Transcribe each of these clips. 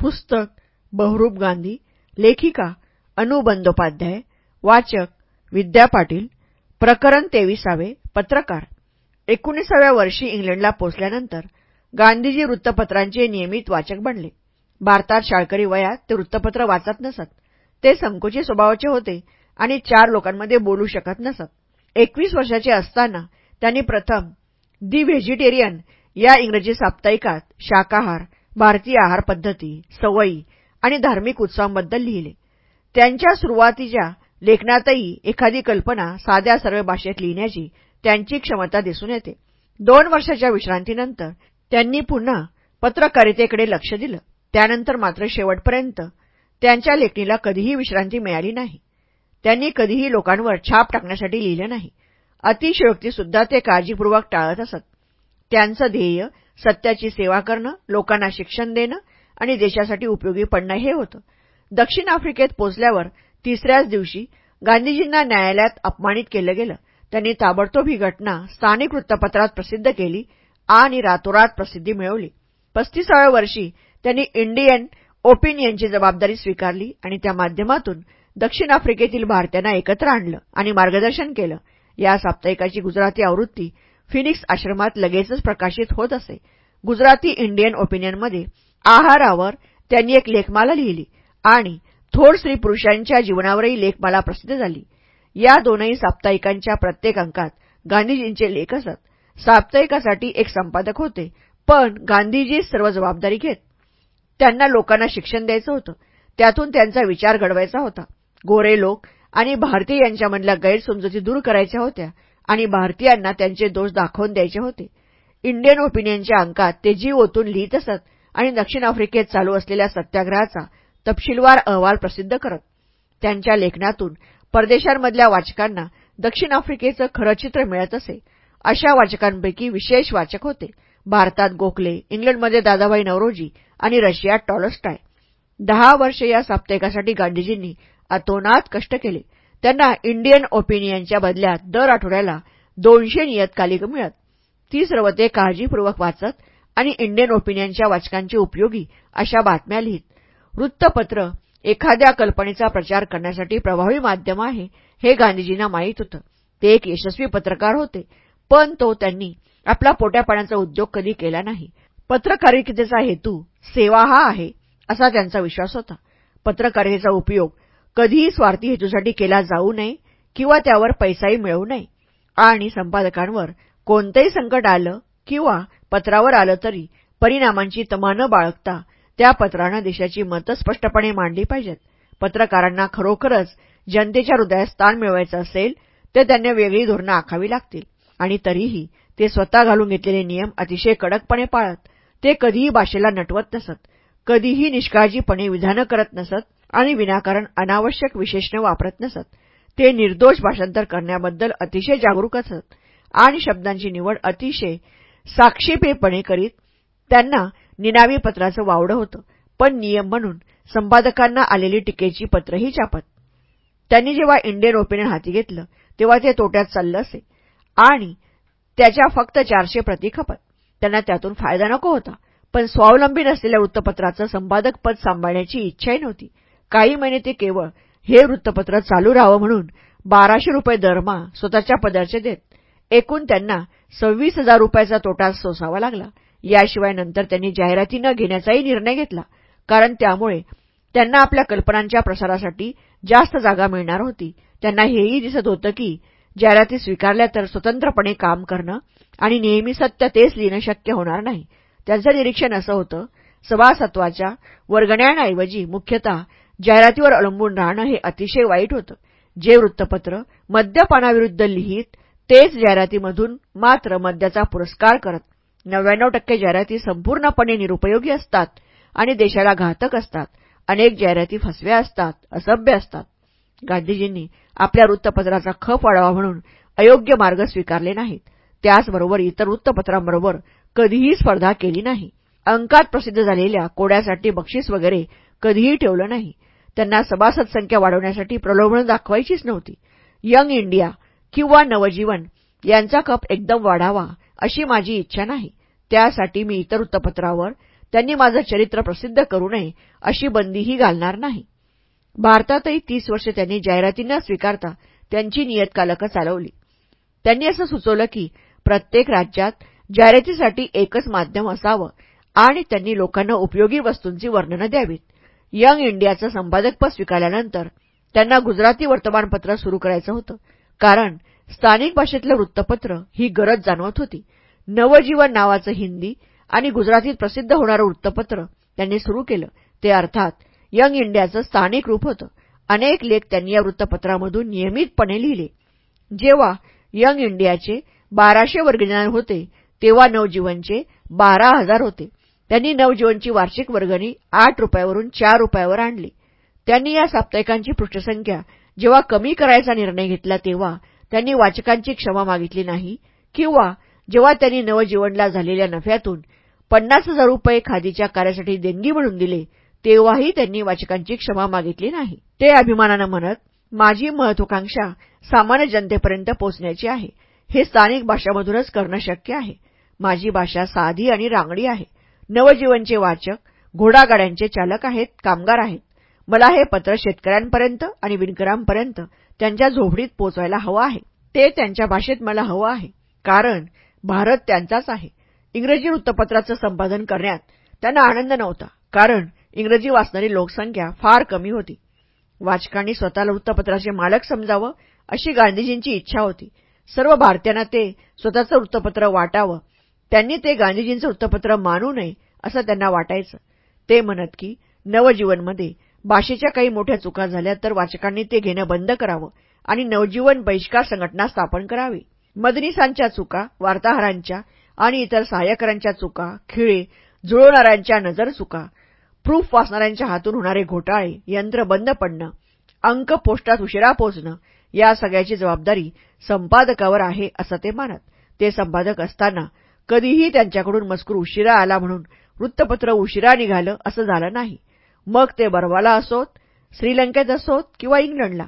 पुस्तक बहुरूप गांधी लेखिका अनु बंदोपाध्याय वाचक विद्या पाटील प्रकरण तेविसावे पत्रकार. एकोणीसाव्या वर्षी इंग्लंडला पोचल्यानंतर गांधीजी वृत्तपत्रांचे नियमित वाचक बनले. भारतात शाळकरी वयात ते वृत्तपत्र वाचत नसत. ते संकोची स्वभावाचे होते आणि चार लोकांमध्ये बोलू शकत नसत. एकवीस वर्षाचे असताना त्यांनी प्रथम दी व्हेजिटेरियन या इंग्रजी साप्ताहिकात शाकाहार भारतीय आहार पद्धती सवयी आणि धार्मिक उत्सवांबद्दल लिहिले. त्यांच्या सुरुवातीच्या लेखनातही एखादी कल्पना साध्या सर्व भाषेत लिहिण्याची त्यांची क्षमता दिसून येते. दोन वर्षाच्या विश्रांतीनंतर त्यांनी पुन्हा पत्रकारितेकडे लक्ष दिलं. त्यानंतर मात्र शेवटपर्यंत त्यांच्या लेखणीला कधीही विश्रांती मिळाली नाही. त्यांनी कधीही लोकांवर छाप टाकण्यासाठी लिहिलं नाही. अतिशयोक्तीसुद्धा ते काळजीपूर्वक टाळत असत. त्यांचं ध्येय सत्याची सेवा करणं लोकांना शिक्षण देणं आणि देशासाठी उपयोगी पडणं हे होतं. दक्षिण आफ्रिकेत पोचल्यावर तिसऱ्याच दिवशी गांधीजींना न्यायालयात अपमानित केलं गेलं. त्यांनी ताबडतोब ही घटना स्थानिक वृत्तपत्रात प्रसिद्ध केली आणि रातोरात प्रसिद्धी मिळवली. पस्तीसाव्या वर्षी त्यांनी इंडियन ओपिनियनची जबाबदारी स्वीकारली आणि त्या माध्यमातून दक्षिण आफ्रिकेतील भारतीयांना एकत्र आणलं आणि मार्गदर्शन केलं. या साप्ताहिकाची गुजराती आवृत्ती फिनिक्स आश्रमात लगेचच प्रकाशित होत असे. गुजराती इंडियन ओपिनियनमध्ये आहारावर त्यांनी एक लेखमाला लिहिली आणि थोर स्त्री पुरुषांच्या जीवनावरही लेखमाला प्रसिद्ध झाली. या दोनही साप्ताहिकांच्या प्रत्येक अंकात गांधीजींचे लेख असत. साप्ताहिकासाठी एक संपादक होते पण गांधीजी सर्व जबाबदारी घेत. त्यांना लोकांना शिक्षण द्यायचं होतं. त्यातून त्यांचा विचार घडवायचा होता. गोरे लोक आणि भारतीय यांच्यामधल्या गैरसमजुती दूर करायच्या होत्या. आणि भारतीयांना त्यांचे दोष दाखवून द्यायचे होते. इंडियन ओपिनियनच्या अंकात ते जीव ओतून लिहित असत आणि दक्षिण आफ्रिकेत चालू असलेल्या सत्याग्रहाचा तपशीलवार अहवाल प्रसिद्ध करत. त्यांच्या लेखनातून परदेशांमधल्या वाचकांना दक्षिण आफ्रिकेचं खरं चित्र मिळत असे. अशा वाचकांपैकी विशेष वाचक होते. भारतात गोखले इंग्लंडमध्ये दादाभाई नवरोजी आणि रशियात टॉलस्टाय. दहा वर्ष या साप्ताहिकासाठी गांधीजींनी अतोनात कष्ट केले. त्यांना इंडियन ओपिनियनच्या बदल्यात दर आठवड्याला दोनशे नियतकालिक मिळत. ती सर्व ते काळजीपूर्वक वाचत आणि इंडियन ओपिनियनच्या वाचकांची उपयोगी अशा बातम्या लिहित. वृत्तपत्र एखाद्या कल्पनेचा प्रचार करण्यासाठी प्रभावी माध्यम आहे हे गांधीजींना माहीत होतं. ते एक यशस्वी पत्रकार होते पण तो त्यांनी आपला पोट्यापाण्याचा उद्योग कधी केला नाही. पत्रकारितेचा हेतू सेवा हा आहे असा त्यांचा विश्वास होता. पत्रकारितेचा उपयोग कधीही स्वार्थी हेतूसाठी केला जाऊ नये किंवा त्यावर पैसाही मिळवू नये. आणि संपादकांवर कोणतंही संकट आलं किंवा पत्रावर आलं तरी परिणामांची तमा न बाळगता त्या पत्रानं देशाची मतं स्पष्टपणे मांडली पाहिजेत. पत्रकारांना खरोखरच जनतेच्या हृदयात स्थान मिळवायचं असेल तर त्यांना वेगळी धोरणं आखावी लागतील. आणि तरीही ते स्वतः घालून घेतलेले नियम अतिशय कडकपणे पाळत ते कधीही भाषेला नटवत नसत कधीही निष्काळजीपणे विधानं करत नसत आणि विनाकारण अनावश्यक विशेषणं वापरत नसत. ते निर्दोष भाषांतर करण्याबद्दल अतिशय जागरूक असत आणि शब्दांची निवड अतिशय साक्षेपेपणे करीत त्यांना निनावी पत्राचं वावडं होतं. पण नियम म्हणून संपादकांना आलेली टीकेची पत्रही छापत त्यांनी जेव्हा इंडियन ओपिनियन हाती घेतलं तेव्हा ते तोट्यात चाललं असे. आणि त्याच्या फक्त चारशे प्रती खपत. त्यांना त्यातून फायदा नको होता. पण स्वावलंबी नसलेल्या वृत्तपत्राचं संपादकपद सांभाळण्याची इच्छाही नव्हती. काही महिने ते केवळ हे वृत्तपत्र चालू राहावं म्हणून बाराशे रुपये दरमा स्वतःच्या पदार्चे देत एकूण त्यांना सव्वीस हजार रुपयाचा तोटा सोसावा लागला. याशिवाय नंतर त्यांनी जाहिराती न घेण्याचाही निर्णय घेतला कारण त्यामुळे त्यांना आपल्या कल्पनांच्या प्रसारासाठी जास्त जागा मिळणार होती. त्यांना हेही दिसत होतं की जाहिराती स्वीकारल्या तर स्वतंत्रपणे काम करणं आणि नेहमी सत्य तेच लिहिणं शक्य होणार नाही. त्यांचं निरीक्षण असं होतं सभासत्वाच्या वर्गण्यांऐवजी मुख्यतः जाहिरातीवर अवलंबून राहणं हे अतिशय वाईट होतं. जे वृत्तपत्र मद्यपानाविरुद्ध लिहित तेच जाहिरातीमधून मात्र मद्याचा पुरस्कार करत नव्याण्णव टक्के जाहिराती संपूर्णपणे निरुपयोगी असतात आणि देशाला घातक असतात. अनेक जाहिराती फसव्या असतात असभ्य असतात. गांधीजींनी आपल्या वृत्तपत्राचा खप वाढावा म्हणून अयोग्य मार्ग स्वीकारले नाहीत. त्याचबरोबर इतर वृत्तपत्रांबरोबर कधीही स्पर्धा केली नाही. अंकात प्रसिद्ध झालेल्या कोड्यासाठी बक्षीस वगैरे कधीही ठेवलं नाही. त्यांना सभासद संख्या वाढवण्यासाठी प्रलोभनं दाखवायचीच नव्हती. यंग इंडिया किंवा नवजीवन यांचा कप एकदम वाढावा अशी माझी इच्छा नाही. त्यासाठी मी इतर वृत्तपत्रावर त्यांनी माझं चरित्र प्रसिद्ध करू नये अशी बंदीही घालणार नाही. भारतातही तीस वर्ष त्यांनी जाहिराती न स्वीकारता त्यांची नियतकालकं चालवली. त्यांनी असं सुचवलं की प्रत्येक राज्यात जाहिरातीसाठी एकच माध्यम असावं आणि त्यांनी लोकांना उपयोगी वस्तूंची वर्णनं द्यावीत. यंग इंडियाचं संपादकपद स्वीकारल्यानंतर त्यांना गुजराती वर्तमानपत्र सुरू करायचं होतं. कारण स्थानिक भाषेतलं वृत्तपत्र ही गरज जाणवत होती. नवजीवन नावाचं हिंदी आणि गुजरातीत प्रसिद्ध होणारं वृत्तपत्र त्यांनी सुरू केलं. ते अर्थात यंग इंडियाचं स्थानिक रूप होतं. अनेक लेख त्यांनी या वृत्तपत्रामधून नियमितपणे लिहिले. जेव्हा यंग इंडियाचे बाराशे वर्गनिदान होते तेव्हा नवजीवनचे बारा हजार होते. त्यांनी नवजीवनची वार्षिक वर्गणी आठ रुपयावरून चार रुपयावर आणली. त्यांनी या साप्ताहिकांची पृष्ठसंख्या जेव्हा कमी करायचा निर्णय घेतला तेव्हा त्यांनी वाचकांची क्षमा मागितली नाही किंवा जेव्हा त्यांनी नवजीवनला झालेल्या नफ्यातून पन्नास हजार रुपये खादीच्या कार्यासाठी देणगी म्हणून दिले तेव्हाही त्यांनी वाचकांची क्षमा मागितली नाही. ते अभिमानानं म्हणत माझी महत्वाकांक्षा सामान्य जनतेपर्यंत पोचण्याची आहे. हे स्थानिक भाषामधूनच करणं शक्य आहे. माझी भाषा साधी आणि रांगडी आहे. नवजीवनचे वाचक घोडागाड्यांचे चालक आहेत कामगार आहेत. मला हे पत्र शेतकऱ्यांपर्यंत आणि विणकरांपर्यंत त्यांच्या झोपडीत पोचवायला हवं आहे. ते त्यांच्या भाषेत मला हवं आहे. कारण भारत त्यांचाच आहे. इंग्रजी वृत्तपत्राचं संपादन करण्यात त्यांना आनंद नव्हता. कारण इंग्रजी वाचणारी लोकसंख्या फार कमी होती. वाचकांनी स्वतःला वृत्तपत्राचे मालक समजावं अशी गांधीजींची इच्छा होती. सर्व भारतीयांना ते स्वतःचं वृत्तपत्र वाटावं त्यांनी ते गांधीजींचं वृत्तपत्र मानू नये असं त्यांना वाटायचं. ते म्हणत की नवजीवनमध्ये भाषेच्या काही मोठ्या चुका झाल्या तर वाचकांनी ते घेणं बंद करावं आणि नवजीवन बहिष्कार संघटना स्थापन करावी. मदनिसांच्या चुका वार्ताहरांच्या आणि इतर सहाय्यकरांच्या चुका खिळे जुळवणाऱ्यांच्या नजर चुका प्रूफ वाचणाऱ्यांच्या हातून होणारे घोटाळे यंत्र बंद पडणं अंक पोस्टात उशिरा पोचणं या सगळ्याची जबाबदारी संपादकावर आहे असं ते मानत. ते संपादक असताना कधीही त्यांच्याकडून मजकूर उशिरा आला म्हणून वृत्तपत्र उशिरा निघालं असं झालं नाही. मग ते बर्वाला असोत श्रीलंकेत असोत किंवा इंग्लंडला.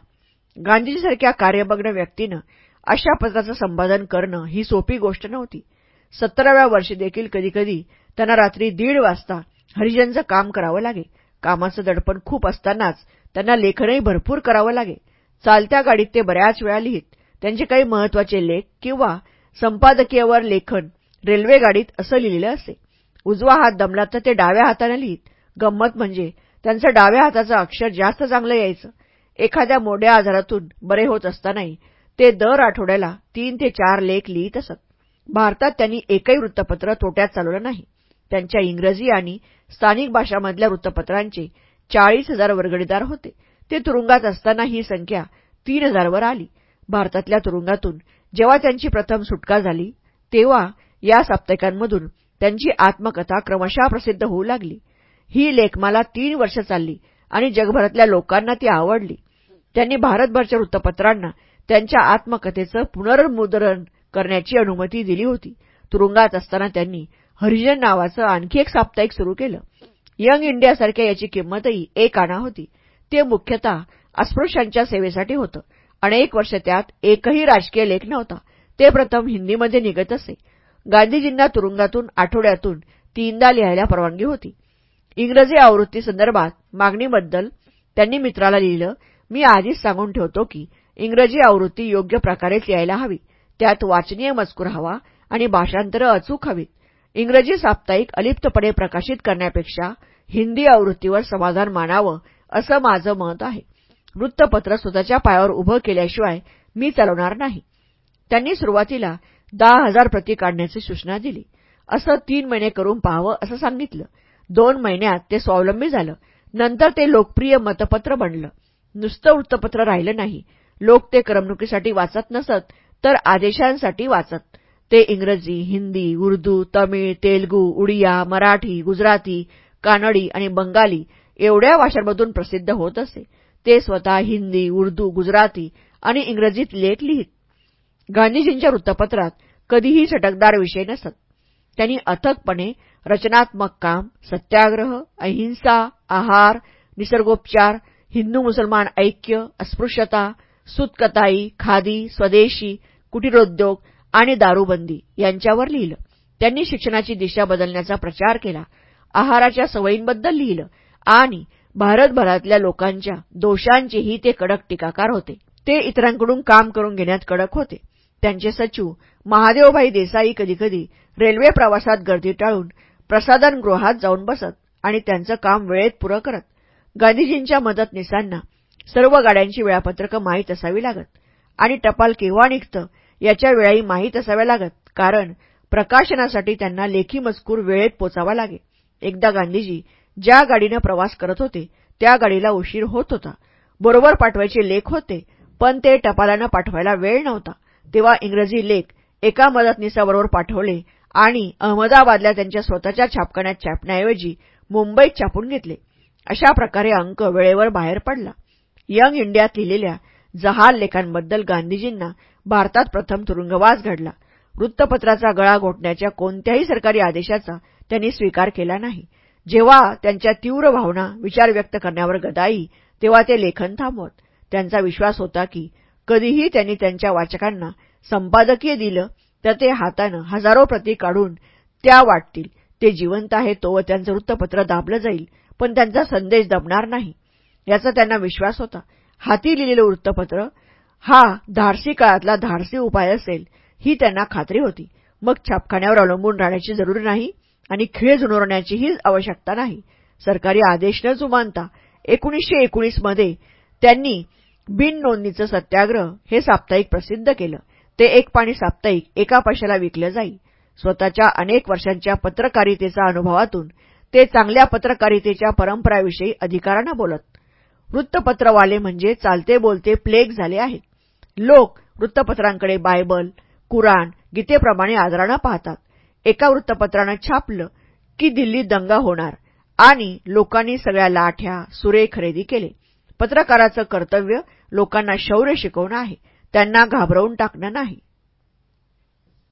गांधीजीसारख्या कार्यमग्न व्यक्तीनं अशा पत्राचं संपादन करणं ही सोपी गोष्ट नव्हती. सत्तराव्या वर्षी देखील कधीकधी त्यांना रात्री दीड वाजता हरिजनचं काम करावं लागे. कामाचं दडपण खूप असतानाच त्यांना लेखनही भरपूर करावं लागे. चालत्या गाडीत ते बऱ्याच वेळा लिहित. त्यांचे काही महत्त्वाचे लेख किंवा संपादकीयवर लेखन रेल्वे गाडीत असं लिहिलेलं असे. उजवा हात दमला तर ते डाव्या हाताने लिहित. गंमत म्हणजे त्यांचं डाव्या हाताचं अक्षर जास्त चांगलं यायचं. एखाद्या मोड्या आजारातून बरे होत असतानाही ते दर आठवड्याला तीन ते चार लेख लिहित असत. भारतात त्यांनी एकही वृत्तपत्र तोट्यात चालवलं नाही. त्यांच्या इंग्रजी आणि स्थानिक भाषामधल्या वृत्तपत्रांचे चाळीस हजार वर्गणीदार होते. ते तुरुंगात असताना ही संख्या तीन हजारवर आली. भारतातल्या तुरुंगातून जेव्हा त्यांची प्रथम सुटका झाली तेव्हा या साप्ताहिकांमधून त्यांची आत्मकथा क्रमशः प्रसिद्ध होऊ लागली. ही लेखमाला तीन वर्ष चालली आणि जगभरातल्या लोकांना ती आवडली. त्यांनी भारतभरच्या वृत्तपत्रांना त्यांच्या आत्मकथेचं पुनर्मुद्रण करण्याची अनुमती दिली होती. तुरुंगात असताना त्यांनी हरिजन नावाचं आणखी एक साप्ताहिक सुरू केलं. यंग इंडियासारख्या याची किंमतही एक आणा होती. ते मुख्यतः अस्पृश्यांच्या सेवेसाठी होतं. अनेक वर्ष त्यात एकही राजकीय लेख नव्हता. ते प्रथम हिंदीमध्ये निघत असे. गांधीजींना तुरुंगातून आठवड्यातून तीनदा लिहायला परवानगी होती. इंग्रजी आवृत्ती संदर्भात मागणीबद्दल त्यांनी मित्राला लिहिलं मी आधीच सांगून ठेवतो की इंग्रजी आवृत्ती योग्य प्रकारेच लिहायला हवी. त्यात वाचनीय मजकूर हवा आणि भाषांतरं अचूक हवीत. इंग्रजी साप्ताहिक अलिप्तपणे प्रकाशित करण्यापेक्षा हिंदी आवृत्तीवर समाधान मानावं असं माझं मत आहे. वृत्तपत्र स्वतःच्या पायावर उभं केल्याशिवाय मी चालवणार नाही. त्यांनी सुरुवातीला दहा हजार प्रती काढण्याची सूचना दिली. असं तीन महिने करून पाहावं असं सांगितलं. दोन महिन्यात ते स्वावलंबी झालं. नंतर ते लोकप्रिय मतपत्र बनलं. नुसतं वृत्तपत्र राहिलं नाही. लोक ते करमणुकीसाठी वाचत नसत तर आदेशांसाठी वाचत. ते इंग्रजी हिंदी उर्दू तमिळ तेलगू उडिया मराठी गुजराती कानडी आणि बंगाली एवढ्या भाषांमधून प्रसिद्ध होत असे. ते स्वतः हिंदी उर्दू गुजराती आणि इंग्रजीत लेख लिहित. गांधीजींच्या वृत्तपत्रात कधीही सटकदार विषय नसत. त्यांनी अथकपणे रचनात्मक काम सत्याग्रह अहिंसा आहार निसर्गोपचार हिंदू मुसलमान ऐक्य अस्पृश्यता सुतकताई खादी स्वदेशी कुटीरोद्योग आणि दारूबंदी यांच्यावर लिहिलं. त्यांनी शिक्षणाची दिशा बदलण्याचा प्रचार केला. आहाराच्या सवयींबद्दल लिहिलं आणि भारतभरातल्या लोकांच्या दोषांचेही ते कडक टीकाकार होते. ते इतरांकडून काम करून घेण्यात कडक होते. त्यांचे सचिव महादेवभाई देसाई कधीकधी रेल्वे प्रवासात गर्दी टाळून प्रसाधनगृहात जाऊन बसत आणि त्यांचं काम वेळेत पुरं करत. गांधीजींच्या मदतनीसांना सर्व गाड्यांची वेळापत्रकं माहीत असावी लागत आणि टपाल केव्हा निघतं याच्या वेळाही माहीत असाव्या लागत कारण प्रकाशनासाठी त्यांना लेखी मजकूर वेळेत पोचावा लागे. एकदा गांधीजी ज्या गाडीनं प्रवास करत होते त्या गाडीला उशीर होत होता. बरोबर पाठवायचे लेख होते पण ते टपालानं पाठवायला वेळ नव्हता. तेव्हा इंग्रजी लेख एका मदतनीसाबरोबर पाठवले आणि अहमदाबादला त्यांच्या स्वतःच्या छापखान्यात छापण्याऐवजी मुंबईत छापून घेतले. अशा प्रकारे अंक वेळेवर बाहेर पडला. यंग इंडियात लिहिलेल्या जहाल लेखांबद्दल गांधीजींना भारतात प्रथम तुरुंगवास घडला. वृत्तपत्राचा गळा घोटण्याच्या कोणत्याही सरकारी आदेशाचा त्यांनी स्वीकार केला नाही. जेव्हा त्यांच्या तीव्र भावना विचार व्यक्त करण्यावर गदाई तेव्हा ते लेखन थांबवत. त्यांचा विश्वास होता की कधीही त्यांनी त्यांच्या वाचकांना संपादकीय दिलं तर ते हातानं हजारो प्रती काढून त्या वाटतील. ते जिवंत आहे तो त्यांचं वृत्तपत्र दाबलं जाईल पण त्यांचा संदेश दबणार नाही. याचा त्यांना विश्वास होता. हाती लिहिलेलं वृत्तपत्र हा धाडसी काळातला धाडसी उपाय असेल ही त्यांना खात्री होती. मग छापखान्यावर अवलंबून राहण्याची जरुरी नाही आणि खिळ जुनवण्याचीही आवश्यकता नाही. सरकारी आदेश न जुमानता एकोणीसशे एकोणीसमध्ये त्यांनी बिन नोंदणीचं सत्याग्रह हे साप्ताहिक प्रसिद्ध केलं. ते एक पाणी साप्ताहिक एका पैशाला विकलं जाईल स्वतःच्या अनेक वर्षांच्या पत्रकारितेचा अनुभवातून ते चांगल्या पत्रकारितेच्या परंपराविषयी अधिकारानं बोलत. वृत्तपत्रवाले म्हणजे चालते बोलते प्लेग झाले आहेत. लोक वृत्तपत्रांकडे बायबल कुराण गीतेप्रमाणे आदरानं पाहतात. एका वृत्तपत्रानं छापलं की दिल्ली दंगा होणार आणि लोकांनी सगळ्या लाठ्या सुरे खरेदी केले. पत्रकाराचं कर्तव्य लोकांना शौर्य शिकवणं आहे. त्यांना घाबरवून टाकणं नाही.